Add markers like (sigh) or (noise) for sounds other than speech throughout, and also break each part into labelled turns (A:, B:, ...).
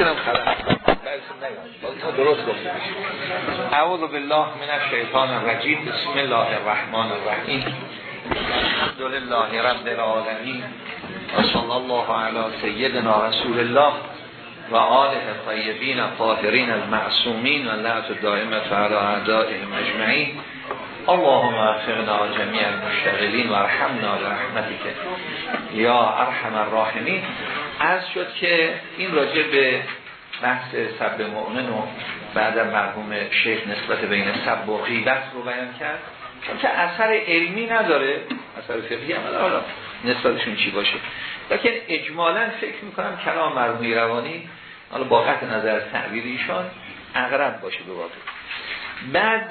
A: ایشون خبر. درست گفتیم اعوذ بالله من الشیطان الرجیم. بسم الله الرحمن الرحیم. الحمدلله رب العالمین. و صلی الله علی سیدنا رسول الله و آله طیبین طاهرین المعصومین و لعت دائمت علی اعدائهم اجمعین. اللهم افقنا جمیع المشتغلین و رحمنا برحمتک. یا ارحم الراحمین. عرض شد که این راجع به بحث سب مؤمن و بعد مرحوم شیخ نسبت بین سب و غیبت رو بیان کرد چون که اثر علمی نداره اثر فقهی هم حالا نسبتشون چی باشه؟ لیکن اجمالا فکر می‌کنم کلام مرحومی روانی حالا با قطع نظر تعبیر ایشان اقرب باشه به واقع. بعد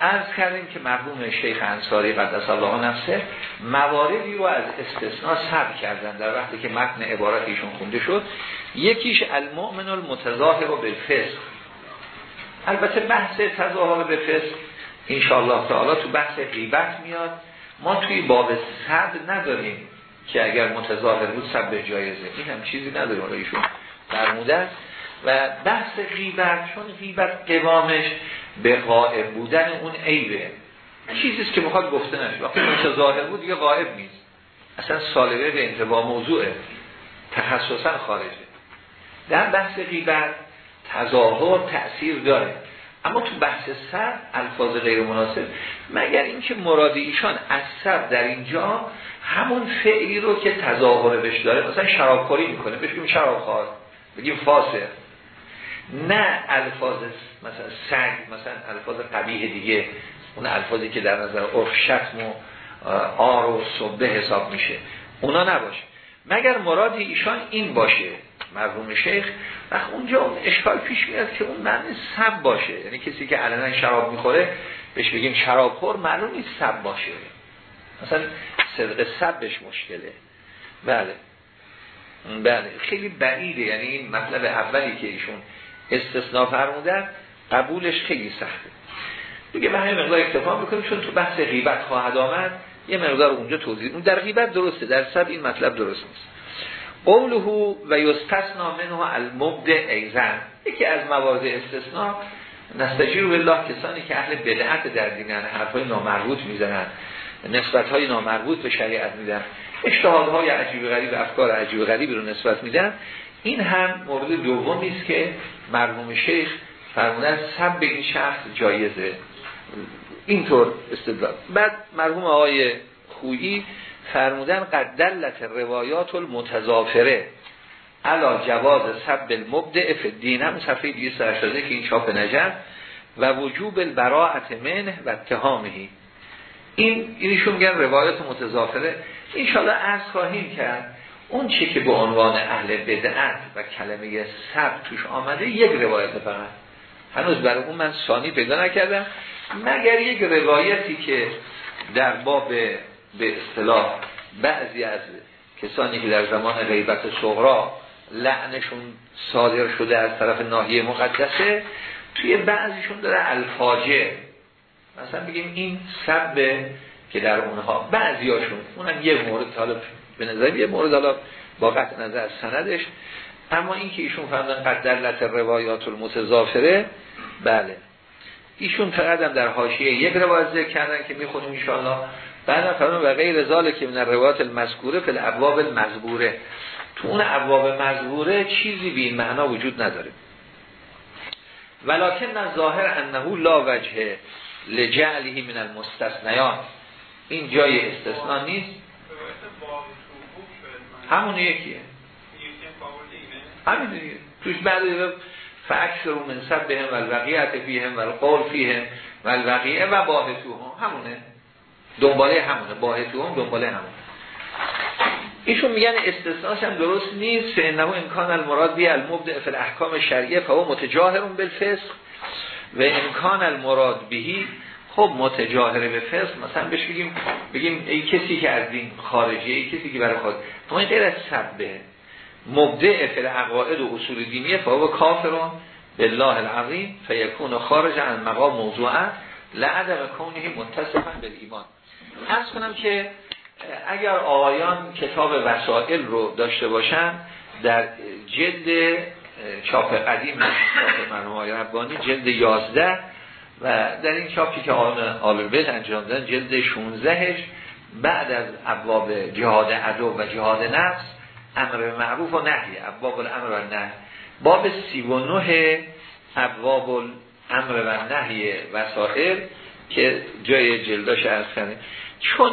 A: عرض کردیم که مرحوم شیخ انصاری قدس الله نفسه مواردی رو از استثناء سب کردن در وقتی که متن عبارت ایشون خونده شد یکیش المؤمن المتظاهر به فسق البته بحث تظاهر به فسق انشاءالله تعالی تو بحث غیبت میاد. ما توی باب صد نداریم که اگر متظاهر بود سب جایزه این هم چیزی نداریم ایشون فرمودن. و بحث غیبت چون غیبت قوامش به غائب بودن اون عیبه چیزیست که می‌خواد گفته نشه. وقتی متظاهر بود دیگه غائب نیست. اصلا سالبه به انتباه موضوعه تخصصا خارجه. در بحث غیبت تظاهر تأثیر داره. اما تو بحث سر الفاظ غیر مناسب مگر اینکه مرادی ایشان از سر در اینجا همون فعلی رو که تظاهر بش داره مثلا شرابخوری می‌کنه. بهش بگیم شرابخوار. بگیم فاسق. نه الفاظ مثلا سگ مثلا الفاظ قبیه دیگه اون الفاظی که در نظر عرف شتم و آر و صبح حساب میشه. اونا نباشه. مگر مراد ایشان این باشه مرحوم شیخ و اونجا اون اشکال پیش میاد که اون معنی سب باشه. یعنی کسی که علنا شراب می‌خوره بهش بگیم شراب خور معلوم نیست سب باشه. مثلا صدق سبش مشکله. بله. بله. خیلی بعیده. یعنی این مطلب اولی که ایشون استثناء فرمودن قبولش خیلی سخته. دیگه به همین مقدار اکتفا می‌کنیم چون تو بحث غیبت خواهد آمد یه مقدار اونجا توضیح اون در غیبت درسته در سب این مطلب درست نیست. قوله و یستثنا منه المبدع ایزن یکی از موارد استثناء نستجیر بالله کسانی که اهل بدعت در دینن حرفای نامربوط می‌زنن نسبت های نامربوط به شریعت میدن های عجیب غریب افکار عجیب غریبی رو نسبت میدن. این هم مورد دوم نیست که مرحوم شیخ فرمودن سب به این شخص جایزه. اینطور استدلال. بعد مرحوم آقای خویی فرمودن قد دلت روایات المتضافره. علا جواز سب المبدع فی الدین. هم صفحه 280 که این چاپ نجر و وجوب البراعت منه و اتهامهی این اینشون میگن روایات متضافره. انشاءالله از خواهیم کرد. اون چی که به عنوان اهل بدعت و کلمه سب توش آمده یک روایت فقط. هنوز برای اون من ثانی پیدا نکردم. مگر یک روایتی که در باب به اصطلاح بعضی از کسانی که در زمان غیبت صغرا لعنشون صادر شده از طرف ناحیه مقدسه توی بعضیشون داره الفاجه مثلا بگیم این سب که در اونها بعضیاشون اونم یه مورد طالب به نظر یه مورد حالا با قطع نظر سندش. اما این که ایشون فرمودن قدر لط روایات المتضافره بله. ایشون فقط هم در حاشیه یک روایت ذکر کردن که می‌خونیم ان بعد فرمودن و غیر رزاله که من روایات المذکوره فل ابواب المذبوره. تو اون ابواب مذبوره چیزی به این معنا وجود نداره. ولکن ظاهر انه لا وجه لجعله من المستثنیان. این جای استثناء نیست. همون یکیه. همین دیگه. توش بعد فاکثر من سبهم والبقیت فیهم والقول فیهم والبقیه و باهتوهم. همونه. دنباله همونه. باهتوهم دنباله همونه. ایشون میگن استثناش هم درست نیست. فانه امکان المراد بی المبدع فی الاحکام شرعیه فهو متجاهرون بالفسق و امکان المراد بهی خب متجاهره به فسق. مثلا بهش بگیم بگیم ای کسی که از دین خارجی ای کسی که برای خود تو این غیر از سبه مبدع عقاید و اصول دینیه فهو کافرون بالله العظیم فیکون خارج عن مقام موضوعه لعدم کونه متصفا به ایمان از کنم که اگر آقایان کتاب وسائل رو داشته باشن در جلد چاپ قدیم چاپ مرحوم آقای ربانی جلد 11 و در این چاپی که آل بیت انجام دادن جلد 16 بعد از ابواب جهاد عدو و جهاد نفس امر معروف و نهی ابواب الامر و نهی. باب 39 ابواب الامر و نهی وسائل که جای جلداش ارز کنه چون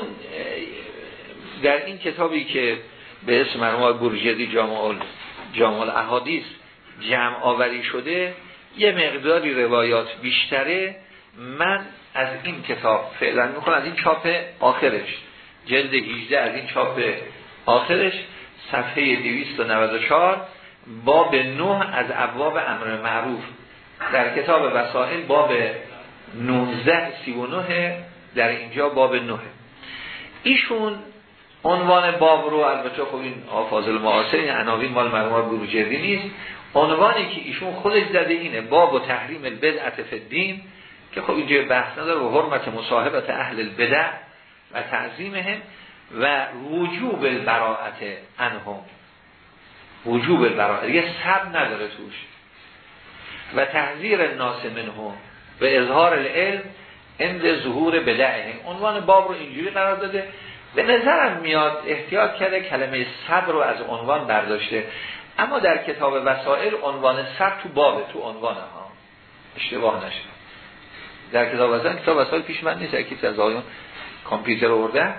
A: در این کتابی که به اسم مرموم گرجدی جامع الاحادیث جمع آوری شده یه مقداری روایات بیشتره. من از این کتاب فعلا می‌کنم از این چاپ آخرش جلد 18 از این چاپ آخرش صفحه 294 باب 9 از ابواب امر معروف. در کتاب وسائل باب 19 39 در اینجا باب 9 ایشون عنوان باب رو البته خب این آفاظل معاصر این عناوین مال مرمار بروجردی نیست. عنوانی که ایشون خودش زده اینه باب و تحریم فی الدین که خب اینجا بحث نداره و حرمت مصاحبت اهل البدع. و تعظیمهم و وجوب البراعت انهم. وجوب البراعت یه سب نداره توش. و تحذیر الناس منهم. و اظهار العلم اند ظهور بدعه عنوان باب رو اینجوری قرار داده. به نظرم میاد احتیاط کرده کلمه صبر رو از عنوان برداشته. اما در کتاب وسائل عنوان صبر تو بابه تو عنوان ها. اشتباه نشه. در کتاب وسائل کتاب وسائل پیش من نیست. یکی از آیون کامپیوتر آورده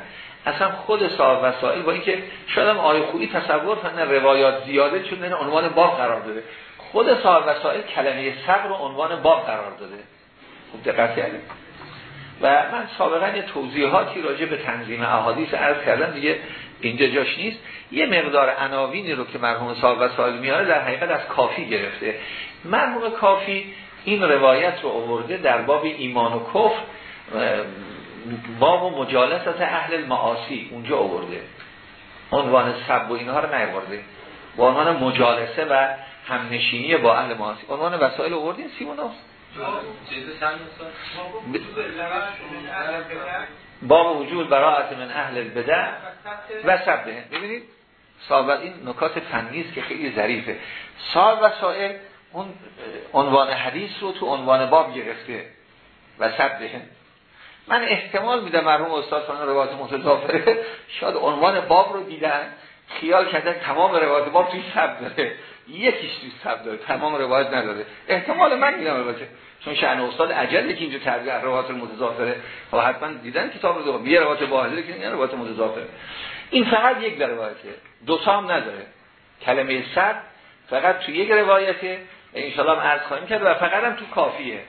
A: اصلا خود صاحب وسائل با اینکه شاید هم آیه خوبی تصور کنه روایات زیاده چون عنوان باب قرار داده. خود صاحب وسائل کلمه صبر رو عنوان باب قرار داده. خوب دقت کردید؟ و من سابقا یه توضیحاتی راجع به تنظیم احادیث عرض کردم دیگه اینجا جاش نیست. یه مقدار عناوینی رو که مرحوم صاحب وسائل میاره در حقیقت از کافی گرفته. مرحوم کافی این روایت رو آورده در باب ایمان و کفر. باب مجالست اهل المعاصی اونجا آورده. عنوان سب و اینها رو نیورده با عنوان مجالسه و همنشینی با اهل معاصی. عنوان وسائل آوردین سیمون باب وجود براعت من اهل البدع و سبه ببینید صاحب این نکات فنی که خیلی ظریفه. صاحب وسائل اون عنوان حدیث رو تو عنوان باب گرفته و سبه من احتمال میدم مرحوم استاد خانم روایت متضافره. شاید عنوان باب رو دیدن خیال کردن تمام روایت باب توی سب داره. یکیش توی سب داره تمام روایت نداره. احتمال من میدم البته. چون شأن استاد عجله که اینجا تربیه روایت متضافره. و حتما دیدن کتاب رو دو یه روایت واحده که این روایت متضافره. این فقط یک روایته. دو تا نداره. کلمه صد فقط تو یک روایته. ان هم عرض خواهیم کرد و فقط هم تو کافیه.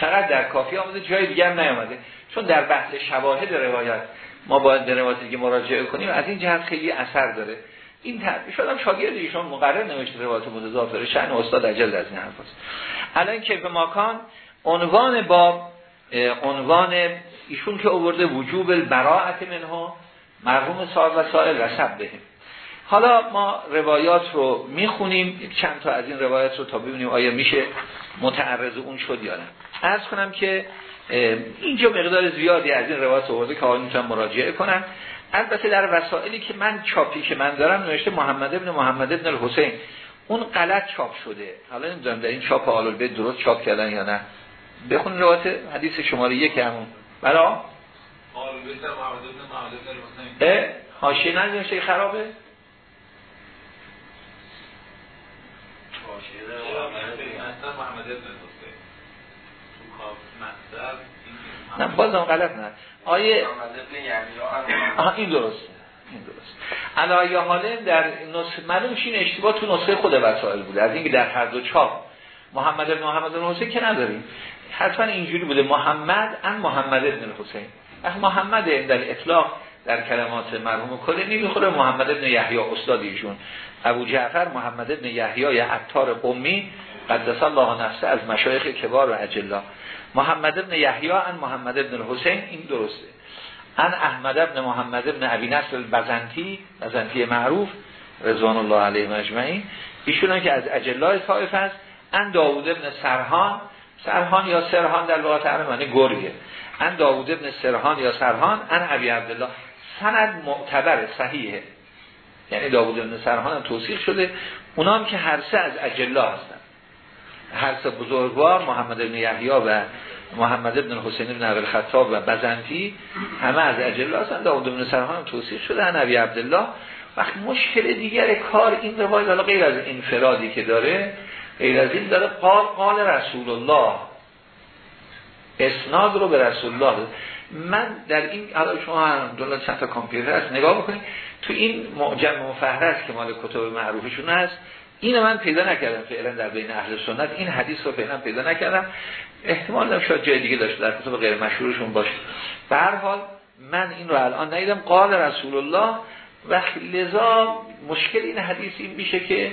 A: فقط در کافی آمده جای دیگر نیامده. چون در بحث شواهد روایت ما باید به روایتی که مراجعه کنیم از این جهت خیلی اثر داره. این تعریف شدم شاگرد ایشون مقرر نوشته روایت متضافر شأن استاد اجل از این حرف است الان که به ماکان عنوان باب عنوان ایشون که آورده وجوب البراعت منها مرحوم سال و سائل رسب بهم. حالا ما روایات رو می‌خونیم چند تا از این روایات رو تا ببینیم آیا میشه متعرض اون شد یا نه. ارز کنم که اینجا مقدار زیادی از این روایات آورده که آقای می‌تونم مراجعه کنم البته در وسائلی که من چاپی که من دارم نوشته محمد ابن محمد ابن الحسین. اون غلط چاپ شده. حالا نمی‌دونم در این چاپ آل بیت درست چاپ کردن یا نه. بخون روایت حدیث شماره یک همون. برا آل بیت محمد ابن محمد ابن الحسین حاشیه ننوشته خرابه محمد ابن نه بازم غلط نه. آیه آها این درسته این درست علایه حاله در نسخه معلوم این اشتباه تو نسخه خود وسائل بوده. از اینکه در هر دو چاپ. محمد بن محمد بن حسین که نداریم. حتما اینجوری بوده. محمد ان محمد بن حسین. از محمد در اطلاق در کلمات مرحوم کلی نمی‌خوره محمد بن یحیی استاد ایشون. ابو جعفر محمد بن یحیی عطار قمی. قدس الله نفسه از مشایخ کبار و اجلا. محمد ابن یحیی ان محمد ابن الحسین این درسته. ان احمد ابن محمد ابن ابی نصر البزنتی بزنتی معروف رضوان الله علیه مجمعین ایشون که از اجلای طائف است. ان داوود ابن سرهان سرهان یا سرهان در لغت عرب معنی گرگه. ان داوود ابن سرهان یا سرهان ان ابی عبدالله. سند معتبر صحیحه یعنی داوود ابن سرهان هم توصیح شده. اونا هم که هر سه از اجلا هستن. هر سه بزرگوار محمد بن یحیی و محمد بن حسین بن عبد خطاب و بزنتی همه از اجلا هستن. داود بن سرحان توصیف شده نبی عبدالله. وقت مشکل دیگر کار این روایت حالا غیر از انفرادی که داره غیر از این داره قال قال رسول الله اسناد رو به رسول الله من در این حالا شما دولت چند تا کامپیوتر هست نگاه بکنید. تو این معجم مفهرس که مال کتب معروفشون هست. اینو من پیدا نکردم فعلا در بین اهل سنت. این حدیث رو فعلا پیدا نکردم. احتمال دارم شاید جای دیگه داشته در کتب غیر مشهورشون باشه. به هر حال من این رو الان ندیدم. قال رسول الله و لذا مشکل این حدیث این میشه که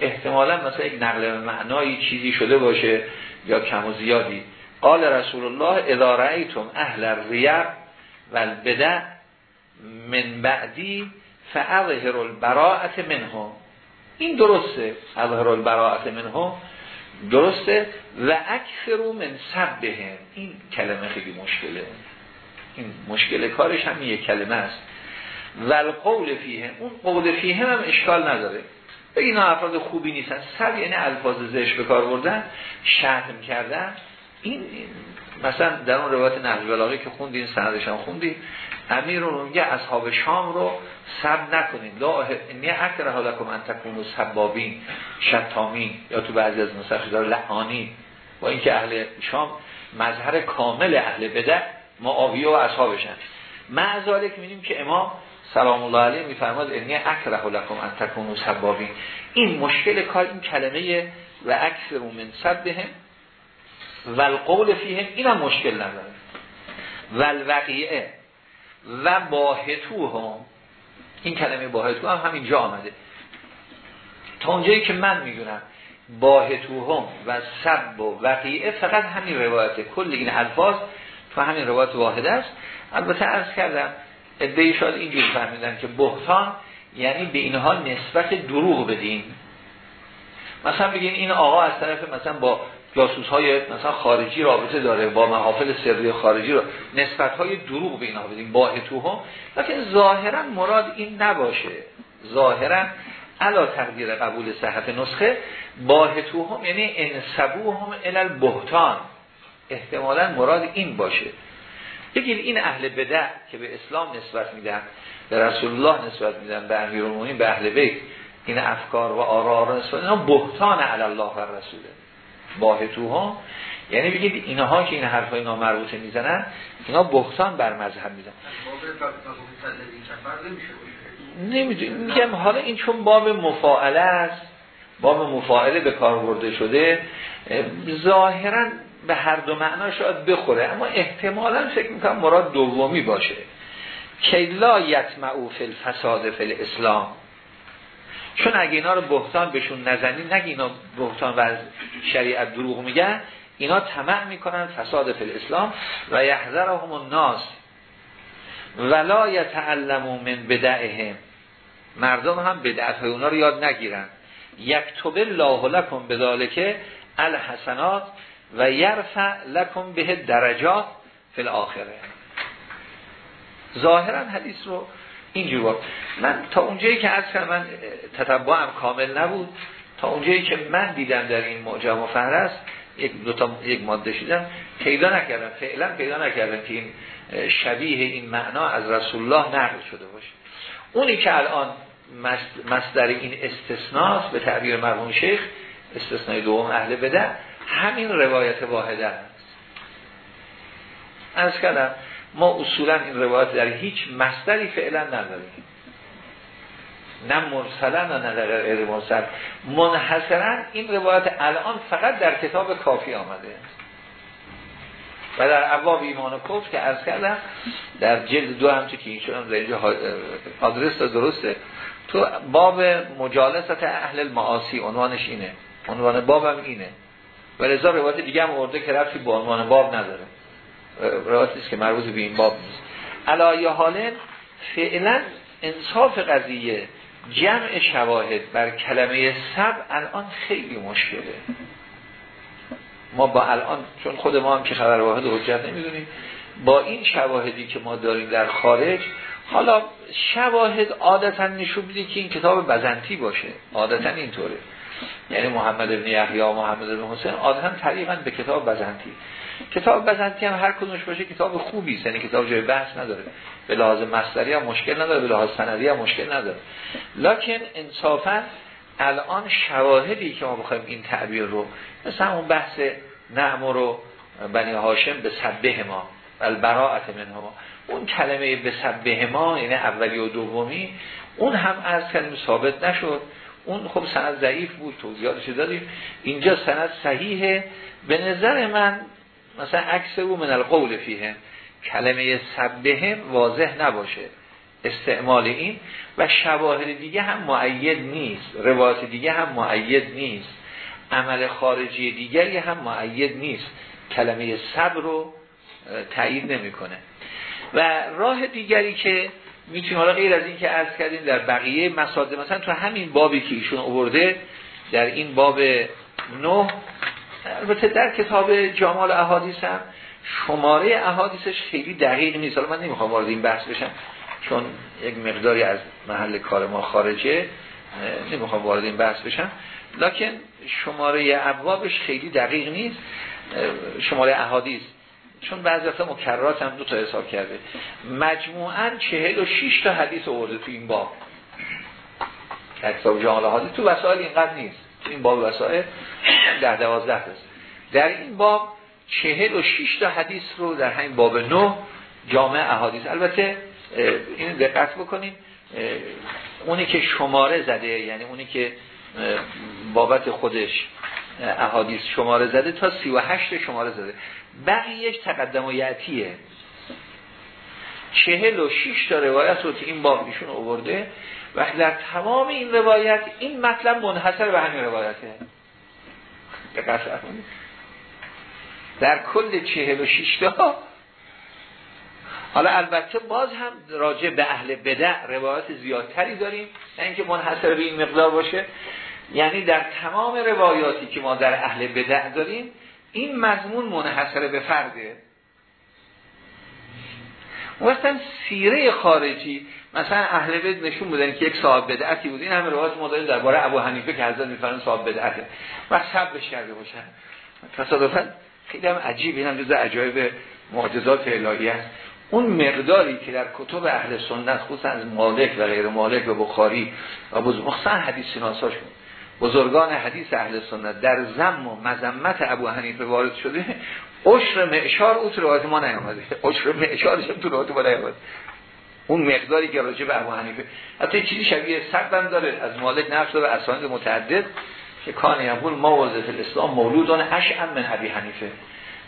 A: احتمالا مثلا یک نقل معنایی چیزی شده باشه یا کم و زیادی. قال رسول الله اذا اهل الریب و البدع من بعدی فاظهر البراءت منهم. این درسته اظهر البراءت منهم درسته. و اکثرو من سبهم. این کلمه خیلی مشکله. این مشکل کارش هم یک کلمه است. و القول فیه اون قول فیه هم اشکال نداره. اینا افراد خوبی نیستن. سب یعنی الفاظ زش به کار بردن شرم کردن. این مثلا در اون روایت نهج بلاغه که خوندیم سندش هم خوندیم امیر میگه اصحاب شام رو سب نکنید لا انی اکره لکم ان تکونوا سبابین شتامین یا تو بعضی از نسخ داره لعانی با اینکه اهل شام مظهر کامل اهل بده معاویه و اصحابشن. معذالک می‌بینیم که امام سلام الله علیه میفرماد انی اکره لکم ان تکونوا سبابین. این مشکل کار این کلمه و اکثر من سبهم و القول فیهم این هم مشکل نداره. و الوقیعه و باهتو هم این کلمه باهتو هم همینجا آمده. تا اونجایی که من می‌دونم باهتو هم و سب و وقیعه فقط همین روایته کل این الفاظ تو همین روایت واحده است. البته ارز کردم ادهی شاید اینجور فهمیدن که بهتان یعنی به اینها نسبت دروغ بدین. مثلا بگین این آقا از طرف مثلا با جاسوس های مثلا خارجی رابطه داره با محافل سری خارجی رو. نسبت های دروغ به اینا بدیم با هم لیکن ظاهرا مراد این نباشه. ظاهرا علا تقدیر قبول صحت نسخه با هم یعنی انسبو هم الال بهتان احتمالا مراد این باشه. بگید این اهل بدع که به اسلام نسبت میدن به رسول الله نسبت میدن به امیرالمومنین به اهل بیت این افکار و آرا نسبت اینا بهتان علی الله و رسوله. باهتوها یعنی بگید اینها که این حرفای نامربوطه می‌زنن اینا بختان بر مذهب می‌زنن. نمی‌دونم. میگم حالا این چون باب مفاعله است باب مفاعله به کار برده شده ظاهرا به هر دو معنا شاید بخوره اما احتمالا فکر می‌کنم مراد دومی باشه. که لا یتمعو فی الفساد فی الاسلام. چون اگه اینا رو بهتان بهشون نزنی نگه اینا بهتان و شریعت دروغ میگن اینا طمع می‌کنن فساد فی الاسلام و یحذرهم الناس ولا یتعلموا من بدعهم. مردم هم بدعت های اونا رو یاد نگیرن. یکتب الله لکم بذالک الحسنات و یرفع لکم به درجات فی الاخره ظاهرا حدیث رو اینجور بود من تا اونجایی که از من تتبعم کامل نبود. تا اونجایی که من دیدم در این معجم و فهرست یک دو تا یک ماده شدم پیدا نکردم. فعلا پیدا نکردم که این شبیه این معنا از رسول الله نقل شده باشه. اونی که الان مصدر این استثناست به تعبیر مرحوم شیخ استثنای دوم اهل بده همین روایت واحده است. از کردم ما اصولا این روایت در هیچ مصدری فعلا نداریم. نه مرسلا نه نه غیر مرسل. منحصرا این روایت الان فقط در کتاب کافی آمده. و در ابواب ایمان و کفر که عرض کردم در جلد دو هم که این شدم در اینجا آدرس درسته. تو باب مجالست اهل المعاصی عنوانش اینه. عنوان بابم اینه. و رضا روایت دیگه هم ارده که رفتی با عنوان باب نداره. روایت نیست که مربوط به این باب نیست. علایه حاله فعلا انصاف قضیه جمع شواهد بر کلمه سب الان خیلی مشکله. ما با الان چون خود ما هم که خبر واحد حجت نمی‌دونیم با این شواهدی که ما داریم در خارج حالا شواهد عادتا نشون میده که این کتاب بزنتی باشه. عادتا اینطوره. یعنی محمد ابن یحیی محمد ابن حسین عادتا طریقا به کتاب بزنتی. کتاب بزنتی هم هر کدومش باشه کتاب خوبی است. یعنی کتاب جای بحث نداره. به لحاظ مصدری هم مشکل نداره به لحاظ سندی هم مشکل نداره. لکن انصافا الان شواهدی که ما بخوایم این تعبیر رو مثلا اون بحث نعم رو بنی هاشم به سبه ما البراعت من ما اون کلمه به سبه ما یعنی اولی و دومی اون هم از کلمه ثابت نشد. اون خب سند ضعیف بود توضیحاتش دادیم. اینجا سند صحیحه. به نظر من مثلا عکس او من القول فیه. کلمه سبه واضح نباشه. استعمال این. و شواهد دیگه هم معید نیست. روایت دیگه هم معید نیست. عمل خارجی دیگری هم معید نیست. کلمه صبر رو تایید نمی‌کنه. و راه دیگری که می‌تونیم حالا غیر از این که عرض کردیم در بقیه مساده مثلا تو همین بابی که ایشون آورده در این باب نه البته در کتاب جامال احادیث هم شماره احادیثش خیلی دقیق نیست. حالا من نمی‌خوام وارد این بحث بشم چون یک مقداری از محل کار ما خارجه نمی‌خوام وارد این بحث بشم. لکن شماره ابوابش خیلی دقیق نیست. شماره احادیث چون بعضی وقتا مکررات هم دو تا حساب کرده. مجموعا چهل و شیش تا حدیث آورده تو این باب. کتاب جامال احادیث تو وسائل اینقدر نیست. این باب وسائل در دوازده هست در این باب چهل و شیش تا حدیث رو در همین باب نه جامعه احادیث. البته این دقت بکنیم اونی که شماره زده یعنی اونی که بابت خودش احادیث شماره زده تا سی و هشت شماره زده. بقیهش تقدم و یعتیه چهل و شیش تا روایت رو که این باب ایشون آورده و در تمام این روایت این مطلب منحصر به همین روایته. در کل چهل و شیش تا. حالا البته باز هم راجع به اهل بدع روایت زیادتری داریم. نه اینکه منحصر به این مقدار باشه. یعنی در تمام روایاتی که ما در اهل بدع داریم این مضمون منحصر به فرده. مثلا سیره خارجی مثلا اهل بد نشون بودن که یک صاحب بدعتی بود. این همه روایت ما درباره ابو حنیفه که حضرت میفرمایند صاحب بدعته. و صبرش کرده باشن. تصادفا خیلی هم عجیب. این هم جز عجایب معجزات الهی است. اون مقداری که در کتب اهل سنت خصوصا از مالک و غیر مالک و بخاری و مخصوصا حدیث شناساش بزرگان حدیث اهل سنت در زم و مذمت ابو حنیفه وارد شده. عشر معشار او تو روایت ما نیامده. عشر معشارش تو روایت ما نیامده. اون مقداری که راجع به ابو حنیفه حتی چیزی شبیه صدم داره. از مالک نفس و اسانید متعدد. که کان یقول ما وظیفه الاسلام مولودان اشعم من ابی حنیفه.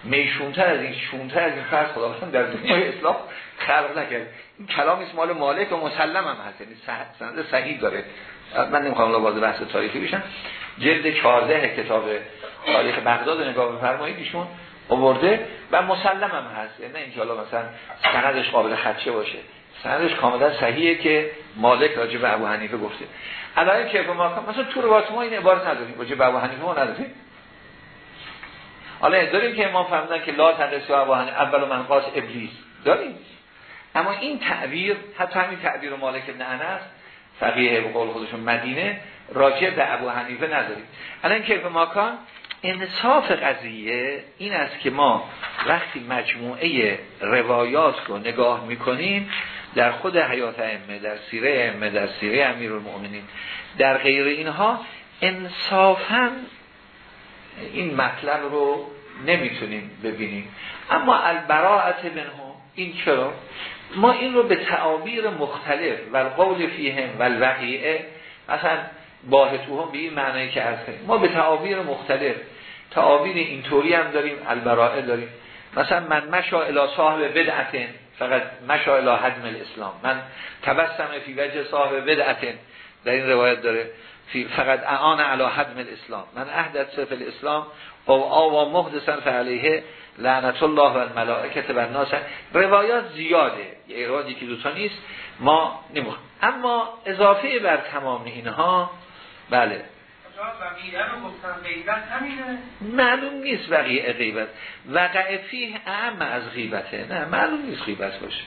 A: میشونتر از این شونتر از این فرض خداوند در دنیای اسلام خلق نکرد. این کلام مال مالک و مسلم هم هست. یعنی سند صحیح داره. من نمی‌خوام لابد بحث تاریخی بشم. جلد 14 کتاب تاریخ بغداد نگاه بفرمایید ایشون. آورده و مسلم هم هست. یعنی نه اینکه مثلا سندش قابل خدشه باشه. سندش کاملا صحیحه که مالک راجع به ابو حنیفه گفته. الان که ما مثلا تو روایت ما این عبارت نداریم. راجع به ابو حنیفه ما نداریم. حالا داریم که ما فهمیدن که لا تقصی ابو حنیفه اول من قاس ابلیس. داریم. اما این تعبیر حتی همین تعبیر مالک ابن انس فقیه به قول خودشون مدینه راجع به ابو حنیفه نداریم. الان که ماکان انصاف قضیه این است که ما وقتی مجموعه روایات رو نگاه می‌کنیم در خود حیات ائمه در سیره ائمه در سیره امیرالمؤمنین در غیر اینها انصافا این مطلب رو نمی‌تونیم ببینیم. اما البراعت منها این چرا؟ ما این رو به تعابیر مختلف و قول فیهم و الوقیعه مثلا باهتوهم به این معنی که از ما به تعابیر مختلف تعابیر اینطوری هم داریم البراعه داریم. مثلا من مشا الی صاحب بدعتن فقط مشا الی حدم الاسلام. من تبسم فی وجه صاحب بدعتن. در این روایت داره فقط اعان علی حدم الاسلام. من احدث صف الاسلام او آوا محدثا فعلیه لعنت الله و الملائکت و الناس. روایات زیاده. یه روایتی که دوتا نیست ما نمی‌خوام. اما اضافه بر تمام اینها بله. معلوم نیست وقیه غیبت. وقع فیه اهم از غیبته. نه معلوم نیست غیبت باشه.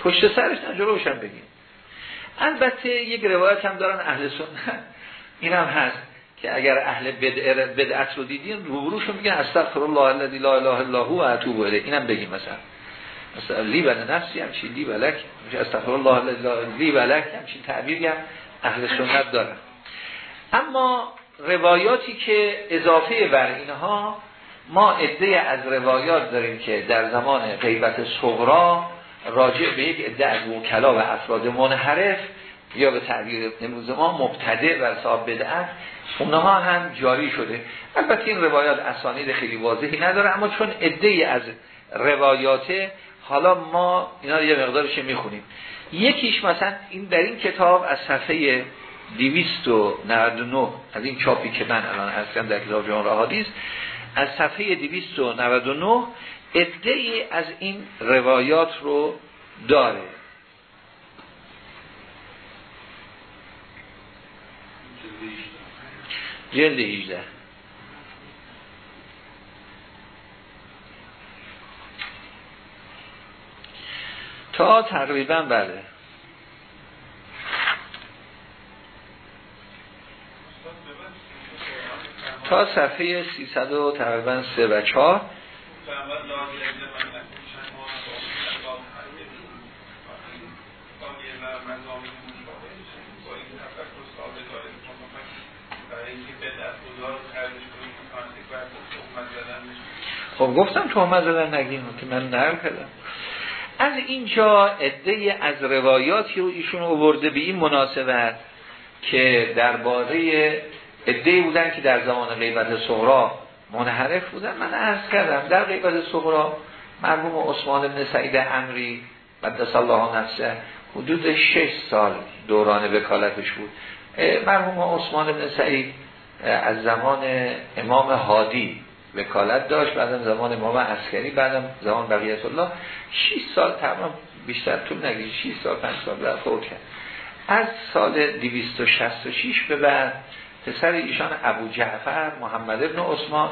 A: پشت سرش نه جلوشم بگیم. البته یک روایت هم دارن اهل سنت. این هست که اگر اهل بدعت رو دیدین روبروشون میگن استغفر الله الذی لا اله الا هو و اتوب الیه. اینم بگیم مثلا. مثلا لی بن نفسی هم چی لی بلک استغفر الله لی بلک هم چی تعبیر هم اهل سنت دارن. اما روایاتی که اضافه بر اینها ما عده از روایات داریم که در زمان غیبت صغرا راجع به یک عده از وکلا و افراد منحرف یا به تعبیر امروز ما مبتدع و صاحب بدعت اونها هم جاری شده. البته این روایات اسانید خیلی واضحی نداره اما چون عده از روایات حالا ما اینا یه مقدارش می‌خونیم. یکیش مثلا این در این کتاب از صفحه 299 از این چاپی که من الان هستم در کتاب جان حدیث از صفحه 299 ادهی از این روایات رو داره. جلد 18 تا تقریبا بله. صفحه 300 و تقریبا 3 و 4 خب گفتم تهمت زدن نگیم که من نرم کردم از اینجا عده از روایاتی رو ایشون آورده به این مناسبت که درباره عده بودن که در زمان غیبت صغرا منحرف بودن. من عرض کردم در غیبت صغرا مرحوم عثمان بن سعید امری قدس الله نفسه حدود 6 سال دوران وکالتش بود. مرحوم عثمان بن سعید از زمان امام هادی وکالت داشت بعدم زمان امام عسکری بعدم زمان بقیت الله. 6 سال تمام بیشتر طول نگیش 6 سال 5 سال در کرد از سال 266 به بعد پسر ایشان ابو جعفر محمد ابن عثمان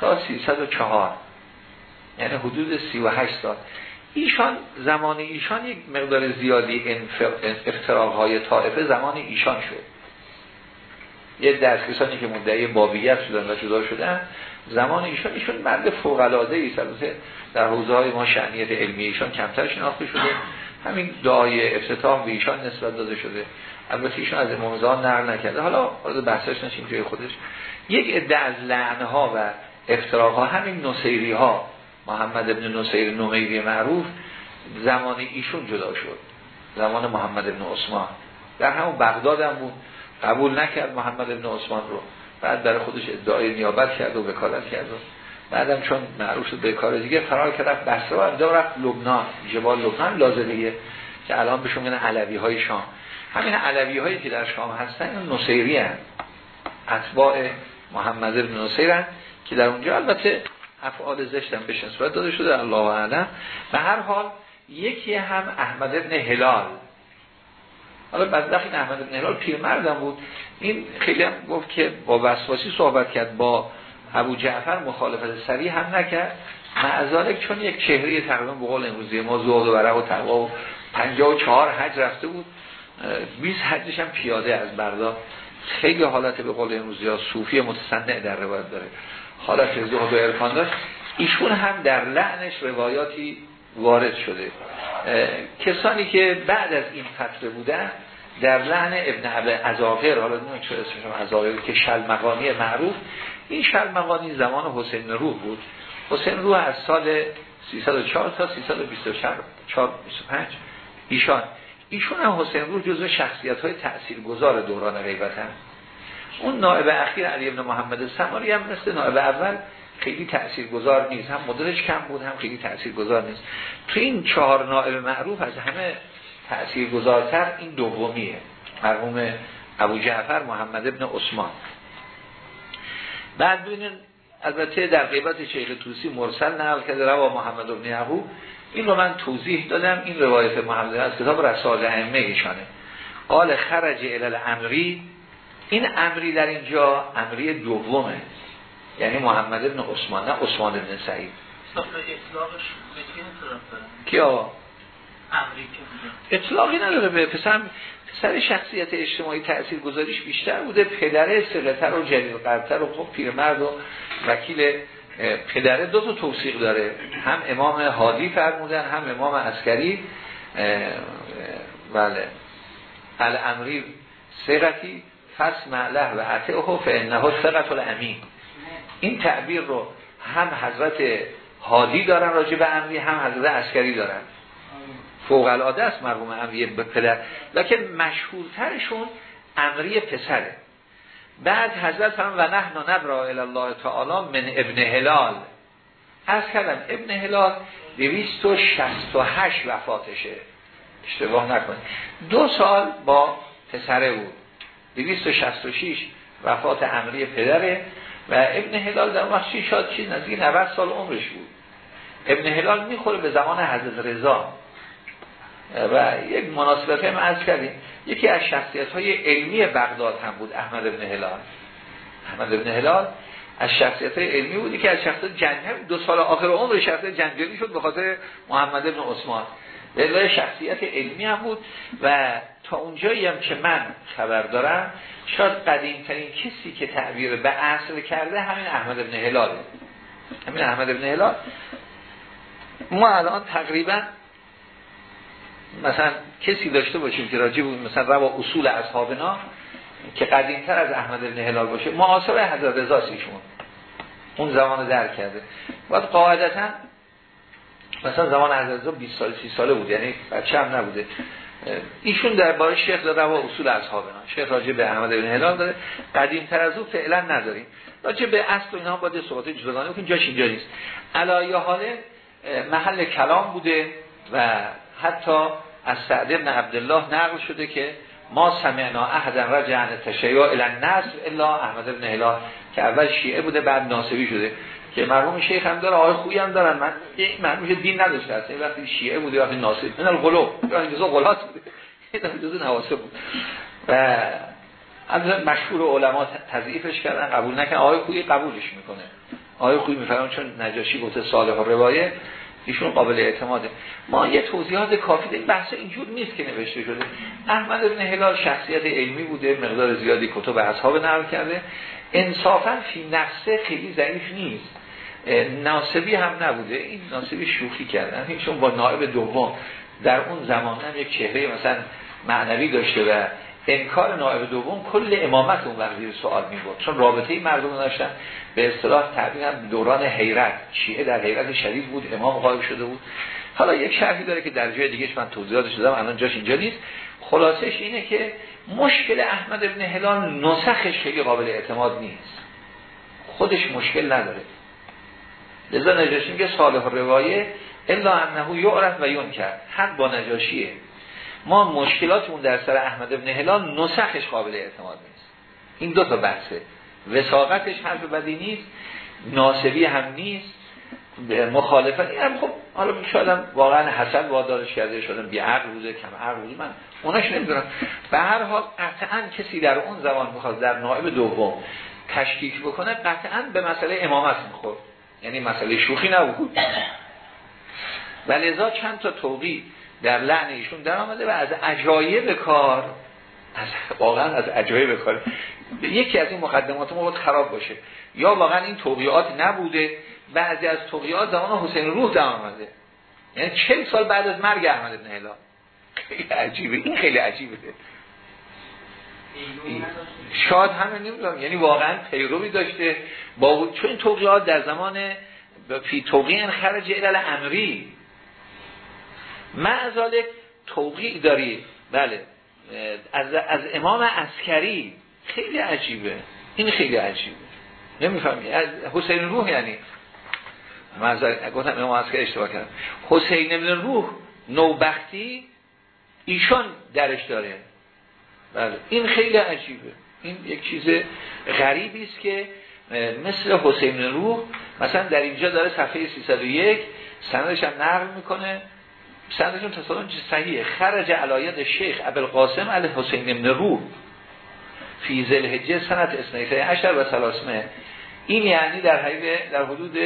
A: تا 304 یعنی حدود 38 سال. ایشان زمان ایشان یک مقدار زیادی افتراق های طائفه زمان ایشان شد. یه درس کسانی که مدعی بابیت شدن و جدا شدن زمان ایشان ایشون مرد فوق العاده ای در حوزه های ما شعنیت علمی ایشان کمتر شناخته شده. همین دعای افتتاح به ایشان نسبت داده شده. البته ایشون از امام نقل نکرده. حالا وارد بحثش نشیم توی خودش. یک عده از لعنها و افتراق ها همین نصیری ها محمد ابن نصیر نمیری معروف زمان ایشون جدا شد. زمان محمد ابن عثمان. در همون بغداد هم بود. قبول نکرد محمد ابن عثمان رو. بعد برای خودش ادعای نیابت کرد و وکالت کرد. و بعدم چون معروف شد به کار دیگه فرار کرد بسره و انجام رفت لبنان. جبال لبنان لازمیه که الان بهشون میگن علوی های شام. همین علوی هایی که در شام هستن این نصیری هستن محمد بن نصیر که در اونجا البته افعال زشت هم بهش داده شده الله اعلم. به هر حال یکی هم احمد ابن هلال. حالا بعد این احمد ابن هلال پیرمردم بود. این خیلی هم گفت که با وسواسی صحبت کرد با ابو جعفر مخالفت سریع هم نکرد. معذالک چون یک چهره تقریبا به قول امروزی ما زهد و ورع و تقوا و 54 حج رفته بود. 20 حجش هم پیاده از بردا. خیلی حالت به قول امروزی ها صوفی متصنع در روایت داره. حالت زهد و عرفان داشت. ایشون هم در لعنش روایاتی وارد شده. کسانی که بعد از این فتره بودن در لحن ابن عبه ازاغر حالا نمی‌دونم چه اسمشم ازاغر که شلمقانی معروف. این شلمقانی زمان حسین روح بود. حسین روح از سال 304 تا 325 ایشان ایشون هم حسین روح جزو شخصیت های تأثیر گذار دوران غیبت هم اون نائب اخیر علی ابن محمد سماری هم مثل نائب اول خیلی تأثیر گذار نیست. هم مدرش کم بود هم خیلی تأثیر گذار نیست. تو این چهار نائب معروف از همه تأثیر گذارتر این دومیه. مرحوم ابو جعفر محمد ابن عثمان. بعد ببینید البته در غیبت شیخ توسی مرسل نقل کرده روا محمد ابن یعقوب. این رو من توضیح دادم این روایت محمد از کتاب رسال ائمه ایشانه. قال خرج الى الامری این امری در اینجا امری دومه. یعنی محمد ابن عثمان نه عثمان ابن سعید. کیا؟ اطلاقی نداره به پسر پسر شخصیت اجتماعی تأثیر گذاریش بیشتر بوده. پدره سقتر و جلیل قرتر و خب پیرمرد و وکیل پدره دو تا توصیق داره. هم امام حادی فرمودن هم امام عسکری. بله. الامری سقتی فس معله و عطعه فانه سقط الامین. این تعبیر رو هم حضرت حادی دارن راجع به امری هم حضرت عسکری دارن. فوق العاده است مرحوم امری به پدر. لکن مشهورترشون امری پسره. بعد حضرت فرمان و نحن نبرا الله تعالی من ابن هلال. از کردم ابن هلال 268 وفاتشه. اشتباه نکنید. دو سال با پسره بود. 266 وفات امری پدره و ابن هلال در وقت شاد چی؟ نزدیک 90 سال عمرش بود. ابن هلال می‌خوره به زمان حضرت رضا. و یک مناسبت هم از کردیم. یکی از شخصیت های علمی بغداد هم بود احمد ابن هلال. احمد ابن هلال از شخصیت علمی بودی که از شخصیت جنگل دو سال آخر عمر شخصیت جنگلی شد به خاطر محمد ابن عثمان. به شخصیت علمی هم بود و تا اونجایی هم که من خبر دارم شاید قدیمترین کسی که تعبیر به اصل کرده همین احمد ابن هلاله همین احمد ابن هلال. ما الان تقریبا مثلا کسی داشته باشیم که راجع بود مثلا روا اصول اصحابنا که قدیمتر از احمد ابن هلال باشه معاصر حضرت رضا ایشون اون زمان در کرده. باید قاعدتا مثلا زمان حضرت رضا 20 سال 30 ساله بود یعنی بچه هم نبوده. ایشون در باره شیخ داره روا اصول اصحابنا شیخ راجع به احمد ابن هلال داره. قدیمتر از او فعلا نداریم. راجع به اصل و اینها باید صحبت جداگانه بکنیم. جاش اینجا نیست. علایه حاله محل کلام بوده و حتی از سعد ابن عبدالله نقل شده که ما سمعنا احدا رجع عن التشیع الى النصر الا احمد ابن هلال که اول شیعه بوده بعد ناصبی شده. که مرحوم شیخ هم داره آقای خویی هم دارن. من مرحوم دین نداشته است وقتی شیعه بوده وقتی ناصبی من الغلو یعنی جزء غلات بوده. این جزء نواسب بود. و از مشهور علما تضعیفش کردن قبول نکردن. آقای خویی قبولش می‌کنه. آقای خویی میفرمایند چون نجاشی گفته صالح روایه ایشون قابل اعتماده. ما یه توضیحات کافی داریم. بحث اینجور نیست که نوشته شده. احمد بن هلال شخصیت علمی بوده مقدار زیادی کتب اصحاب نقل کرده. انصافا فی نفسه خیلی ضعیف نیست. ناسبی هم نبوده. این ناسبی شوخی کردن ایشون با نائب دوم در اون زمان هم یک چهره مثلا معنوی داشته و انکار نائب دوم کل امامت اون وقت زیر سوال می بود چون رابطه مردم داشتن. به اصطلاح تعبیر دوران حیرت. شیعه در حیرت شدید بود امام غایب شده بود. حالا یک شرحی داره که در جای دیگه من توضیحاتش دادم الان جاش اینجا نیست. خلاصش اینه که مشکل احمد ابن هلال نسخش خیلی قابل اعتماد نیست. خودش مشکل نداره. لذا نجاشی که صالح روایه الا انه یعرف و یون کرد حق با نجاشیه. ما مشکلاتمون در سر احمد ابن هلال نسخش قابل اعتماد نیست. این دو تا بحثه. وساقتش حرف بدی نیست ناسبی هم نیست مخالفت. این هم خب حالا شاید واقعا حسن وادارش کرده شدن بی عقل بوده کم عقل بوده. من اوناش نمی‌دونم. به هر حال قطعا کسی در اون زمان می‌خواد در نائب دوم تشکیک بکنه قطعا به مسئله امامت می‌خورد. یعنی مسئله شوخی نبود. و لذا چند تا توقی در لعن ایشون در آمده و از عجایب کار از واقعا از عجایب کار. یکی از این مقدمات ما باید خراب باشه. یا واقعا این توقیات نبوده بعضی از توقیات زمان حسین روح در آمده. یعنی چل سال بعد از مرگ احمد ابن هلال خیلی عجیبه. این خیلی عجیبه. شاید همه نمی‌دونم. یعنی واقعا پیروی داشته. با چون توقیات در زمان فی توقیه خرج الال امری معذالک توقیع داری. بله. از, از امام عسکری. خیلی عجیبه. این خیلی عجیبه. نمی‌فهمی. از حسین روح یعنی. معذالک گفتم امام عسکری اشتباه کردم. حسین ابن روح نوبختی ایشان درش داره. بله. این خیلی عجیبه. این یک چیز غریبی است که مثل حسین روح مثلا در اینجا داره صفحه 301 سندش هم نقل می‌کنه. سندشون تصادم صحیحه. خرج علایت شیخ ابوالقاسم علی حسین ابن روح فی زلهجه سنت اسنیته عشر و سلاسمه این یعنی در حدود در حدود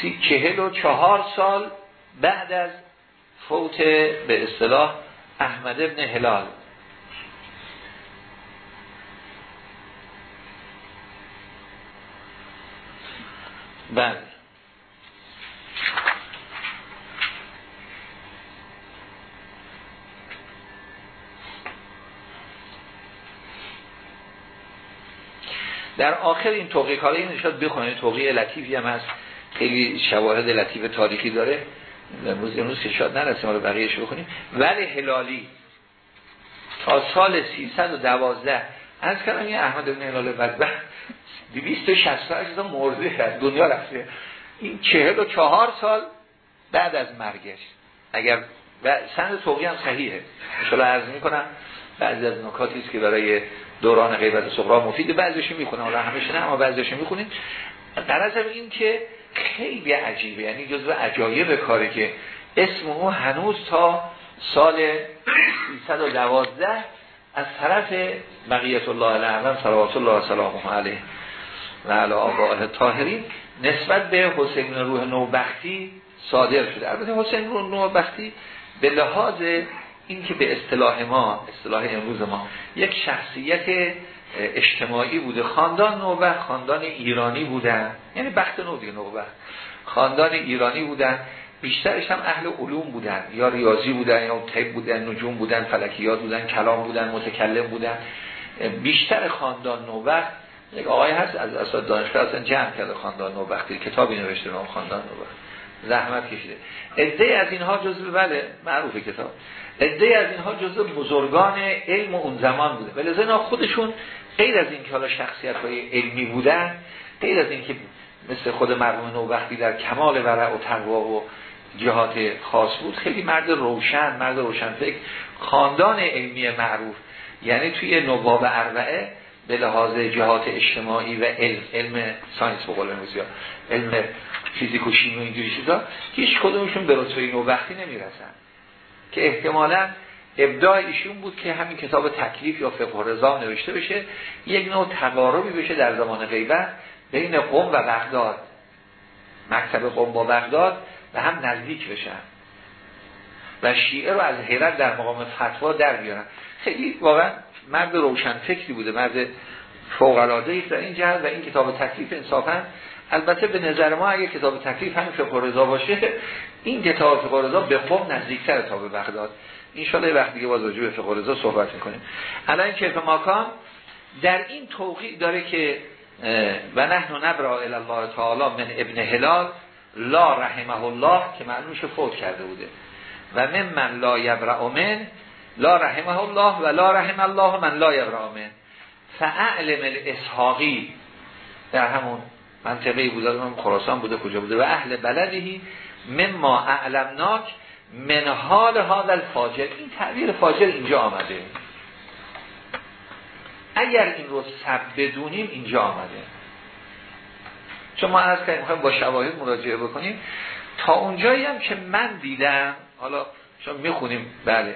A: سی چهل و چهار سال بعد از فوت به اصطلاح احمد ابن هلال. بله در آخر این توقیه کاره این نشاد بخونید توقیه لطیفی هم هست. خیلی شواهد لطیف تاریخی داره. امروز امروز که شاید نرسیم رو بقیهش بخونیم. ولی هلالی تا سال 312 از کردم احمد بن هلال بدبخت 268 تا مرده از دنیا رفته. این 44 سال بعد از مرگش. اگر و سند توقی هم صحیحه. ان عرض می‌کنم بعضی از نکاتی است که برای دوران غیبت صغرا مفیده. بعضیش می‌خونم حالا همش نه اما بعضیش می‌خونیم. در این که خیلی عجیبه. یعنی جزو عجایب کاره که اسم او هنوز تا سال 312 از طرف بقیت الله الاعظم صلوات الله سلامه علیه و علی آبائه طاهرین نسبت به حسین روح نوبختی صادر شده. البته حسین روح نوبختی به لحاظ این که به اصطلاح ما اصطلاح امروز ما یک شخصیت اجتماعی بوده. خاندان نوبخت خاندان ایرانی بودن. یعنی بخت نو دیگه نوبخت خاندان ایرانی بودن. بیشترش هم اهل علوم بودن. یا ریاضی بودن یا طب بودن نجوم بودن فلکیات بودن کلام بودن متکلم بودن. بیشتر خاندان نوبخت یک آقای هست از اساد دانشگاه اصلا جمع کرده خاندان نوبختی کتابی نوشته نام خاندان نوبخت زحمت کشیده. عده از اینها جزء بله معروف کتاب. عده از اینها جزء بزرگان علم اون زمان بوده. ولی اینا خودشون غیر از اینکه حالا شخصیت های علمی بودن غیر از اینکه مثل خود مرحوم نوبختی در کمال ورع و تقوا و جهات خاص بود خیلی مرد روشن مرد روشن فکر خاندان علمی معروف. یعنی توی نواب اربعه به لحاظ جهات اجتماعی و علم, علم ساینس به قول علم فیزیک و اینجوری چیزا هیچ کدومشون به رتبه نوبختی نمی‌رسن. که احتمالا ابداع ایشون بود که همین کتاب تکلیف یا فقه رضا نوشته بشه یک نوع تقاربی بشه در زمان غیبت بین قوم و بغداد. مکتب قوم با بغداد و هم نزدیک بشن. و شیعه رو از حیرت در مقام فتوا در بیارن. خیلی واقعا مرد روشن فکری بوده مرد فوق العاده است در این جهت و این کتاب تکلیف انصافا البته به نظر ما اگه کتاب تکلیف همین فقه رضا باشه این کتاب فقه رضا به قوم نزدیکتر تا به بغداد. ان شاء وقتی دیگه باز راجع به فقه رضا صحبت می‌کنیم. الان کیف ماکان در این توقیع داره که و نحن نبرا الی الله تعالی من ابن هلال لا رحمه الله که معلومش فوت کرده بوده. و من من لا یبرع من لا رحمه الله و لا رحم الله من لا یبرع من فاعلم الاسحاقی در همون منطقه بوده خراسان بوده کجا بوده؟ و اهل بلدهی مما اعلمناک من حال هذا الفاجر. این تعبیر فاجر اینجا آمده. اگر این رو سب بدونیم اینجا آمده. چون ما از که با شواهد مراجعه بکنیم. تا اونجایی هم که من دیدم حالا چون می‌خونیم بله.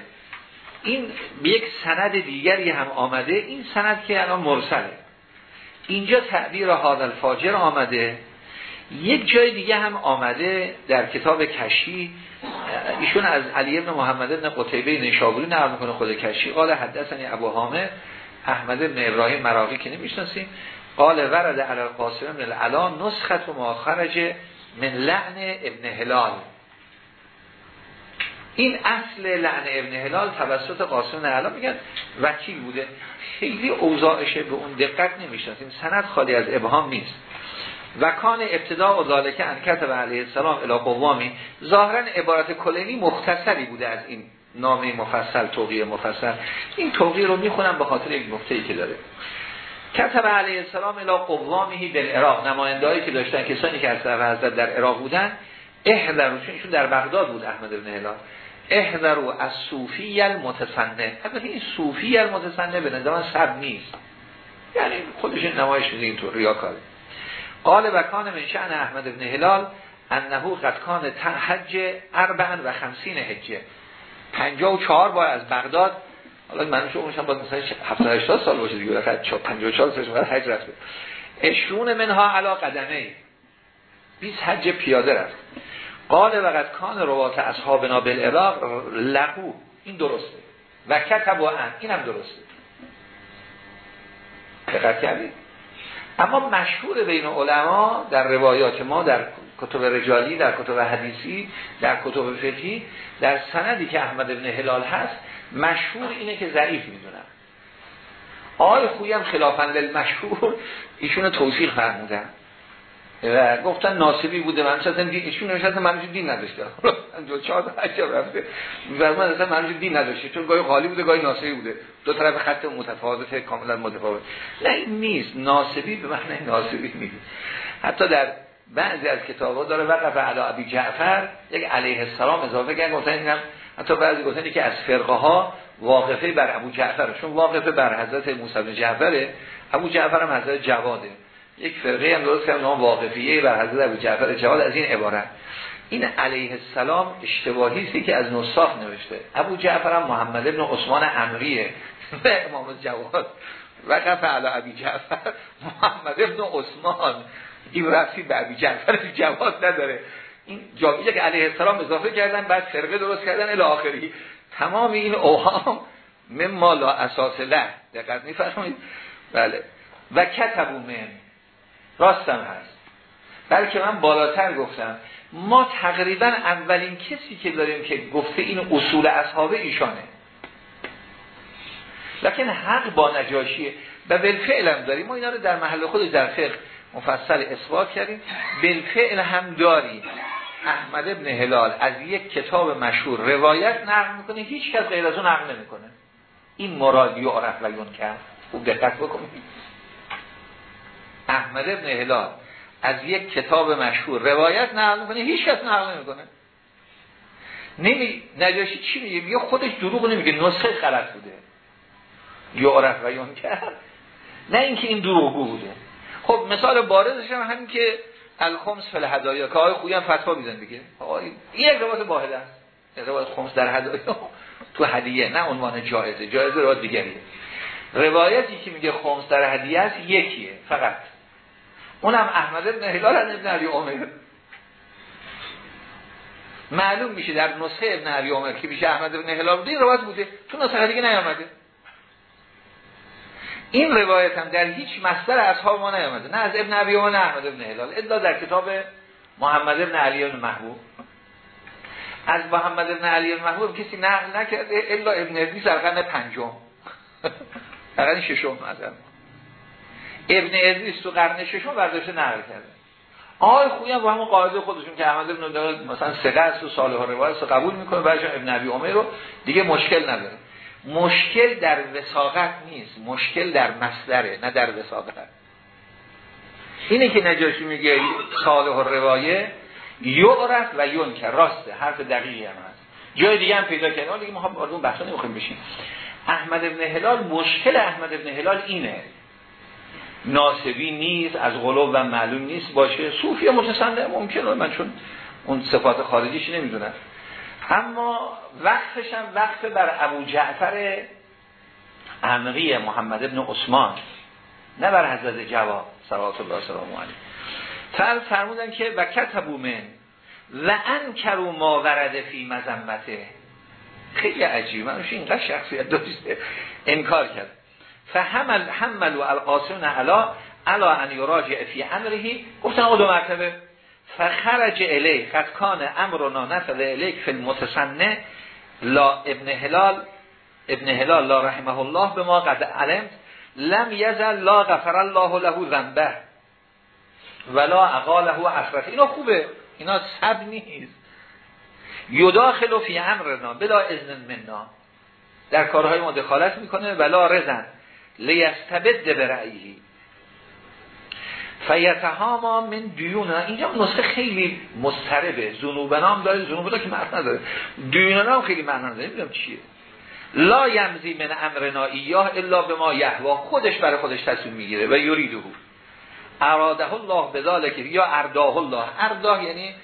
A: این به یک سند دیگری هم آمده. این سند که الان مرسله. اینجا تعبیر هذا الفاجر آمده یک جای دیگه هم آمده در کتاب کشی ایشون از علی ابن محمد ابن قتیبه نشابوری نقل می‌کنه خود کشی. قال حدثنی ابو حامد احمد ابن ابراهیم مراقی که نمی‌شناسیم. قال ورد علی القاسم ابن العلا نسخت و ما خرج من لعن ابن هلال. این اصل لعن ابن هلال توسط قاسم العلا میگن وکیل بوده. خیلی اوضاعش به اون دقت نمی‌شناسیم. سند خالی از ابهام نیست. و کان ابتدا و ذالکه انکت و علیه السلام الى قوامی ظاهرا عبارت کلینی مختصری بوده از این نامه مفصل توقیه مفصل. این توقیه رو می‌خونم به خاطر یک نکته که داره. کتب علیه السلام الى قوامیهی در عراق. نمایندهایی که داشتن کسانی که از حضرت در عراق بودن احضروا چون در بغداد بود احمد بن هلال. احضروا از صوفی المتسنه البته این صوفی المتسنه به نظر من سب نیست. یعنی خودش نمایش میده اینطور ریاکاره. قال و کان احمد ابن هلال انه قد کان حج اربعا و خمسین حجه. پنجا و چهار بار از بغداد. حالا من شما با مثلا 70 80 سال باشه دیگه فقط 54 سالش بعد حج رفته اشرون منها علا قدمه. 20 حج پیاده رفت. قال وقت کان روات اصحابنا بالعراق لقو. این درسته. و کتب و ان. هم درسته. دقت کردید؟ اما مشهور بین علما در روایات ما در کتب رجالی در کتب حدیثی در کتب فقهی در سندی که احمد ابن هلال هست مشهور اینه که ضعیف می‌دونن آقای خویم خلافا للمشهور. ایشون توصیق فرمودن. و گفتن ناصبی بوده. من اصلا دین ایشون نمیشه من دین نداشته (laughs) دو چهار عجب رفته. و من اصلا من دین نداشته چون گاهی خالی بوده گاهی ناصبی بوده. دو طرف خط متفاوت کاملا متفاوت. نه این نیست. ناصبی به معنی ناصبی نیست. حتی در بعضی از کتابا داره وقف علی ابی جعفر یک علیه السلام اضافه کردن گفتن اینم حتی بعضی گفتن که از فرقه ها واقفه بر ابو جعفر. چون واقفه بر حضرت موسی بن جعفره. ابو جعفر هم حضرت جواده یک فرقه هم درست کردن نام واقفیه بر حضرت ابو جعفر جواد از این عبارت. این علیه السلام اشتباهی است که از نساخ نوشته. ابو جعفر هم محمد ابن عثمان امریه. (laughs) به امام جواد. وقف علی ابی جعفر. (laughs) محمد ابن عثمان. این رفتی به ابی جعفر جواد نداره. این جایی که علیه السلام اضافه کردن بعد فرقه درست کردن الی آخری. تمام این اوهام مما لا اساس له. دقت میفرمایید. بله. و کتبو من. راستم هست. بلکه من بالاتر گفتم ما تقریبا اولین کسی که داریم که گفته این اصول اصحابه ایشانه. لکن حق با نجاشیه. و بالفعل هم داریم. ما اینا رو در محل خود در فقه مفصل اثبات کردیم. بالفعل هم داریم. احمد ابن هلال از یک کتاب مشهور روایت نقل می‌کنه. هیچ کس غیر از اون نقل نمی‌کنه. این مرادی و عرف کرد. خوب دقت بکنید. احمد ابن هلال از یک کتاب مشهور روایت نقل می‌کنه هیچ کس نقل نمی‌کنه. نمی نجاشی چی میگه؟ میگه خودش دروغ نمیگه نسخه غلط بوده. یعرف و یون کرد نه اینکه این دروغگو بوده. خب مثال بارزش هم همین که الخمس فل هدایا که آقای خویی هم فتوا میزن دیگه. این یک روایت واحد است. روایت خمس در هدایا تو هدیه نه عنوان جایزه. جایزه رو دیگریه روایتی که میگه خمس در هدیه است یکیه فقط. اونم احمد ابن هلال ابن علی عمر معلوم میشه در نسخه ابن علی عمر که میشه احمد ابن هلال بوده این روایت بوده. تو نسخه دیگه نیامده. این روایت هم در هیچ مصدر اصحاب ما نیامده. نه از ابن علی عمر نه احمد ابن هلال. الا در کتاب محمد ابن علی ابن محبوب از محمد ابن علی ابن محبوب کسی نقل نکرده الا ابن ادریس در قرن پنجم (laughs) در ششم مثلا ابن ادریس تو قرن ششم برداشته نقل کرده. آقای خویی هم با همون قاعده خودشون که احمد ابن دارد مثلا سقه است و صالح روایت رو قبول می‌کنه بعدش ابن ابی عمر رو دیگه مشکل نداره. مشکل در وساقت نیست مشکل در مصدره نه در وساقت اینه که نجاشی میگه صالح روایه یعرف و یون که راسته حرف دقیقی هم هست. جای دیگه هم پیدا کنه دیگه ما وارد اون بحثا نمی‌خوایم بشیم احمد ابن هلال مشکل احمد ابن هلال اینه. ناسبی نیست از غلو و معلوم نیست. باشه صوفی متصنع ممکنه. من چون اون صفات خارجیش نمی‌دونم. اما وقتش هم وقت بر ابو جعفر عمقی محمد ابن عثمان نه بر حضرت جواب صلوات الله سلام علیه. فر فرمودن که و کتبو من و انکرو ما ورده فی مزمته خیلی عجیب. منوش اینقدر شخصیت داشته. انکار کرد. فحمل حملوا القاسمون علا علا ان یراجع فی امرهی گفتن او دو مرتبه. فخرج الی قد کان امرنا نفذ الیک فی المتسنه لا ابن هلال ابن هلال لا رحمه الله به ما قد علم لم یزل لا غفر الله له ذنبه. ولا اقاله عفرت اینا خوبه. اینا سب نیست. یداخل فی امرنا بلا اذن مننا در کارهای ما دخالت می‌کنه ولا رزن. لیستبد برعیهی فیتهاما من دیون اینجا نسخه خیلی مستربه زنوبنا هم داره زنوبنا که معنی نداره. دیوننا هم خیلی معنی نداره. نمی‌دونم چیه. لا یمزی من امرنا ایاه الا به ما یهوا. خودش برای خودش تصمیم می‌گیره. و یریده اراده الله بذالک یا ارداه الله. ارداه یعنی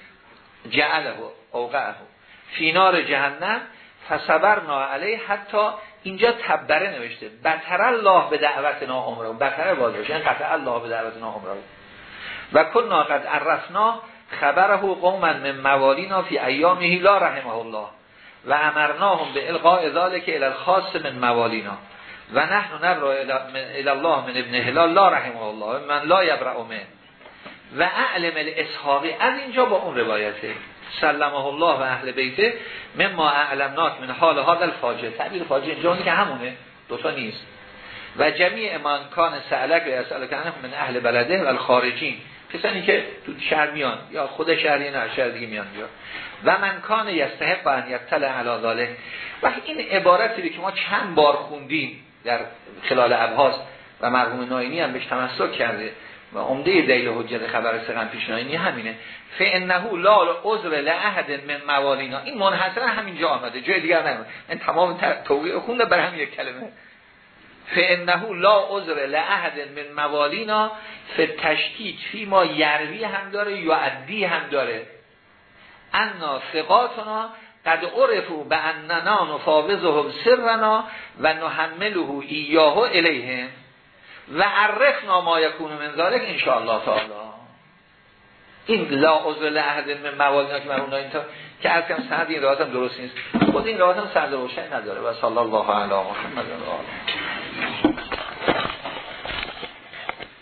A: جعله اوقعه فینار جهنم فصبرنا علیه حتی اینجا تبره نوشته. بتر الله به دعوت نا عمره بتر واضح یعنی قطع الله به دعوت نا عمره و کل قد عرفنا خبره قوما من موالینا فی ایامه لا رحمه الله. و امرناهم به القاء ذلك الى الخاص من موالینا. و نحن نبرا الى الله من ابن هلال لا رحمه الله. من لا یبرع من و اعلم الاسحاقی از اینجا با اون روایته. سلمه الله و اهل بیته مما اعلمناک من حال هذا الفاجعه تعبیر فاجعه اینجا که همونه دوتا نیست. و جمیع امانکان سعلک و یسألک من اهل بلده و الخارجین. کسانی که تو شهر میان یا خود شهری نه شهر دیگه میان بیا و من کان یستحق ان یطلع علی ذلك و این عبارتی که ما چند بار خوندیم در خلال ابحاث و مرحوم ناینی هم بهش تمسک کرده. و عمده دلیل حجت خبر سقن پیش ناینی همینه. فانه لا عذر لاحد من موالینا. این منحصرا همینجا آمده جای دیگر نه این تمام توقیع خونده بر هم یک کلمه. فانه لا عذر لاحد من موالینا. فتشتیت فی ما یروی هم داره یا عدی هم داره. انا ثقاتنا قد عرفو به اننا نفاوضهم سرنا و نحمله ایاه الیهم. و عرفنا ما یکون من ذالک ان تعالی. این لا عذر لعهد من موالینا که مرحوم این تا که از کم سند این روایت هم درست نیست. خود این روایت هم سند روشن نداره. و صلی الله علی محمد و آله.